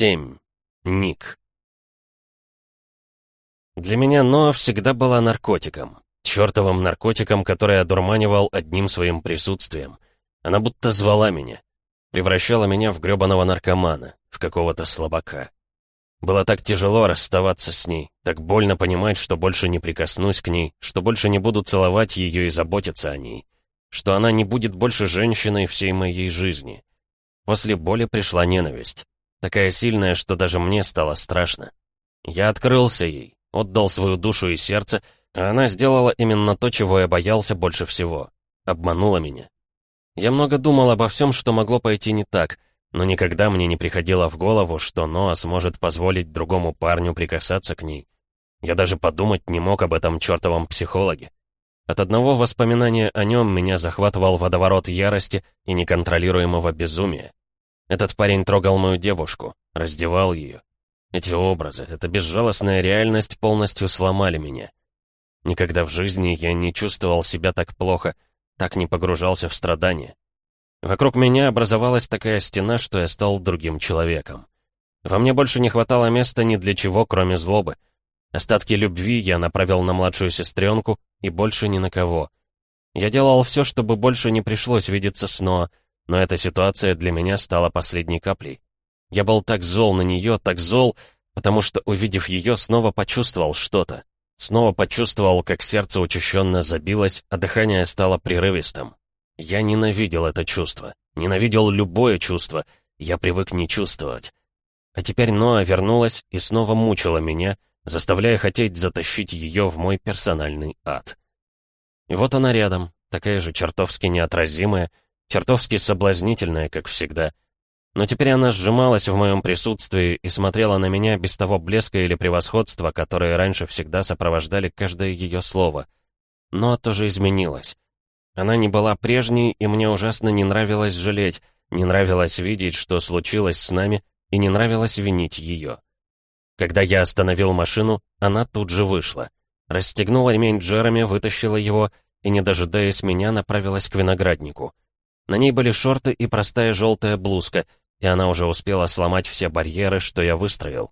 7. Ник. Для меня Ноа всегда была наркотиком. Чёртовым наркотиком, который одурманивал одним своим присутствием. Она будто звала меня. Превращала меня в грёбаного наркомана, в какого-то слабака. Было так тяжело расставаться с ней, так больно понимать, что больше не прикоснусь к ней, что больше не буду целовать ее и заботиться о ней, что она не будет больше женщиной всей моей жизни. После боли пришла ненависть. Такая сильная, что даже мне стало страшно. Я открылся ей, отдал свою душу и сердце, а она сделала именно то, чего я боялся больше всего. Обманула меня. Я много думал обо всем, что могло пойти не так, но никогда мне не приходило в голову, что Ноа сможет позволить другому парню прикасаться к ней. Я даже подумать не мог об этом чертовом психологе. От одного воспоминания о нем меня захватывал водоворот ярости и неконтролируемого безумия. Этот парень трогал мою девушку, раздевал ее. Эти образы, эта безжалостная реальность полностью сломали меня. Никогда в жизни я не чувствовал себя так плохо, так не погружался в страдания. Вокруг меня образовалась такая стена, что я стал другим человеком. Во мне больше не хватало места ни для чего, кроме злобы. Остатки любви я направил на младшую сестренку и больше ни на кого. Я делал все, чтобы больше не пришлось видеться с Ноа, но эта ситуация для меня стала последней каплей. Я был так зол на нее, так зол, потому что, увидев ее, снова почувствовал что-то. Снова почувствовал, как сердце учащенно забилось, а дыхание стало прерывистым. Я ненавидел это чувство. Ненавидел любое чувство. Я привык не чувствовать. А теперь Ноа вернулась и снова мучила меня, заставляя хотеть затащить ее в мой персональный ад. И вот она рядом, такая же чертовски неотразимая, чертовски соблазнительная, как всегда. Но теперь она сжималась в моем присутствии и смотрела на меня без того блеска или превосходства, которые раньше всегда сопровождали каждое ее слово. Но тоже изменилась. Она не была прежней, и мне ужасно не нравилось жалеть, не нравилось видеть, что случилось с нами, и не нравилось винить ее. Когда я остановил машину, она тут же вышла. Расстегнула ремень Джереми, вытащила его и, не дожидаясь меня, направилась к винограднику. На ней были шорты и простая желтая блузка, и она уже успела сломать все барьеры, что я выстроил.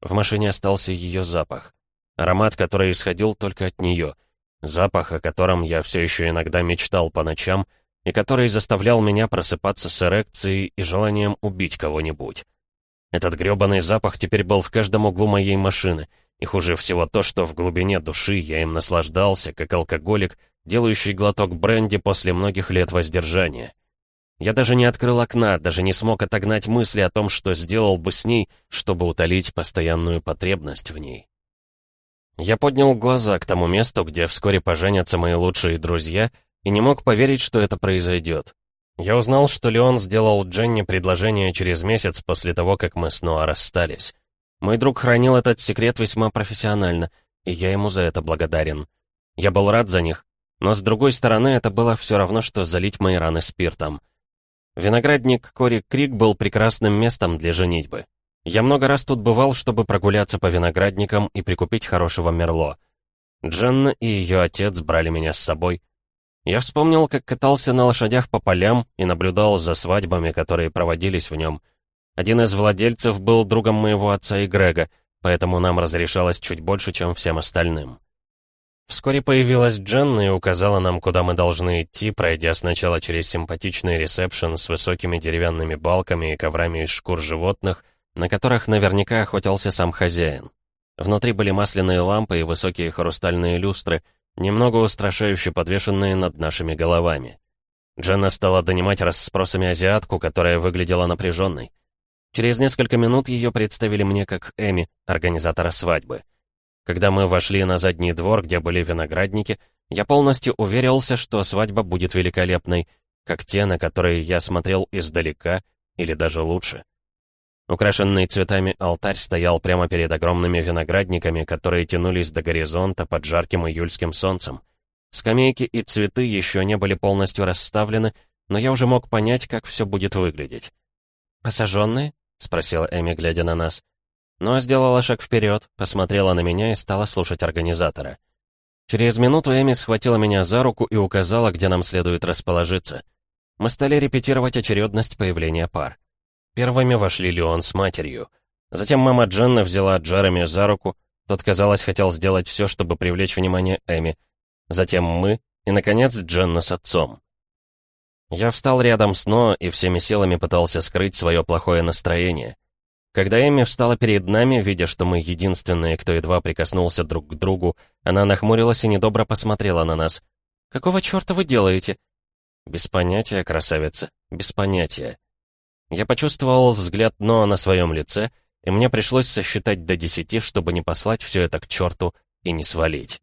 В машине остался ее запах. Аромат, который исходил только от нее. Запах, о котором я все еще иногда мечтал по ночам, и который заставлял меня просыпаться с эрекцией и желанием убить кого-нибудь. Этот грёбаный запах теперь был в каждом углу моей машины, и хуже всего то, что в глубине души я им наслаждался, как алкоголик, делающий глоток бренди после многих лет воздержания. Я даже не открыл окна, даже не смог отогнать мысли о том, что сделал бы с ней, чтобы утолить постоянную потребность в ней. Я поднял глаза к тому месту, где вскоре поженятся мои лучшие друзья, и не мог поверить, что это произойдет. Я узнал, что Леон сделал Дженни предложение через месяц после того, как мы снова расстались. Мой друг хранил этот секрет весьма профессионально, и я ему за это благодарен. Я был рад за них, но с другой стороны, это было все равно, что залить мои раны спиртом. Виноградник Кори Крик был прекрасным местом для женитьбы. Я много раз тут бывал, чтобы прогуляться по виноградникам и прикупить хорошего мерло. Дженна и ее отец брали меня с собой. Я вспомнил, как катался на лошадях по полям и наблюдал за свадьбами, которые проводились в нем. Один из владельцев был другом моего отца и Грега, поэтому нам разрешалось чуть больше, чем всем остальным. Вскоре появилась Дженна и указала нам, куда мы должны идти, пройдя сначала через симпатичный ресепшн с высокими деревянными балками и коврами из шкур животных, на которых наверняка охотился сам хозяин. Внутри были масляные лампы и высокие хрустальные люстры, немного устрашающе подвешенные над нашими головами. Дженна стала донимать расспросами азиатку, которая выглядела напряженной. Через несколько минут ее представили мне как Эми, организатора свадьбы. Когда мы вошли на задний двор, где были виноградники, я полностью уверился, что свадьба будет великолепной, как те, на которые я смотрел издалека, или даже лучше. Украшенный цветами алтарь стоял прямо перед огромными виноградниками, которые тянулись до горизонта под жарким июльским солнцем. Скамейки и цветы еще не были полностью расставлены, но я уже мог понять, как все будет выглядеть. «Посаженные?» — спросила Эми, глядя на нас но сделала шаг вперед, посмотрела на меня и стала слушать организатора. Через минуту Эми схватила меня за руку и указала, где нам следует расположиться. Мы стали репетировать очередность появления пар. Первыми вошли Леон с матерью. Затем мама Дженна взяла Джереми за руку, тот, казалось, хотел сделать все, чтобы привлечь внимание Эми. Затем мы, и, наконец, Дженна с отцом. Я встал рядом с Но и всеми силами пытался скрыть свое плохое настроение. Когда Эми встала перед нами, видя, что мы единственные, кто едва прикоснулся друг к другу, она нахмурилась и недобро посмотрела на нас. «Какого черта вы делаете?» «Без понятия, красавица, без понятия». Я почувствовал взгляд Ноа на своем лице, и мне пришлось сосчитать до десяти, чтобы не послать все это к черту и не свалить.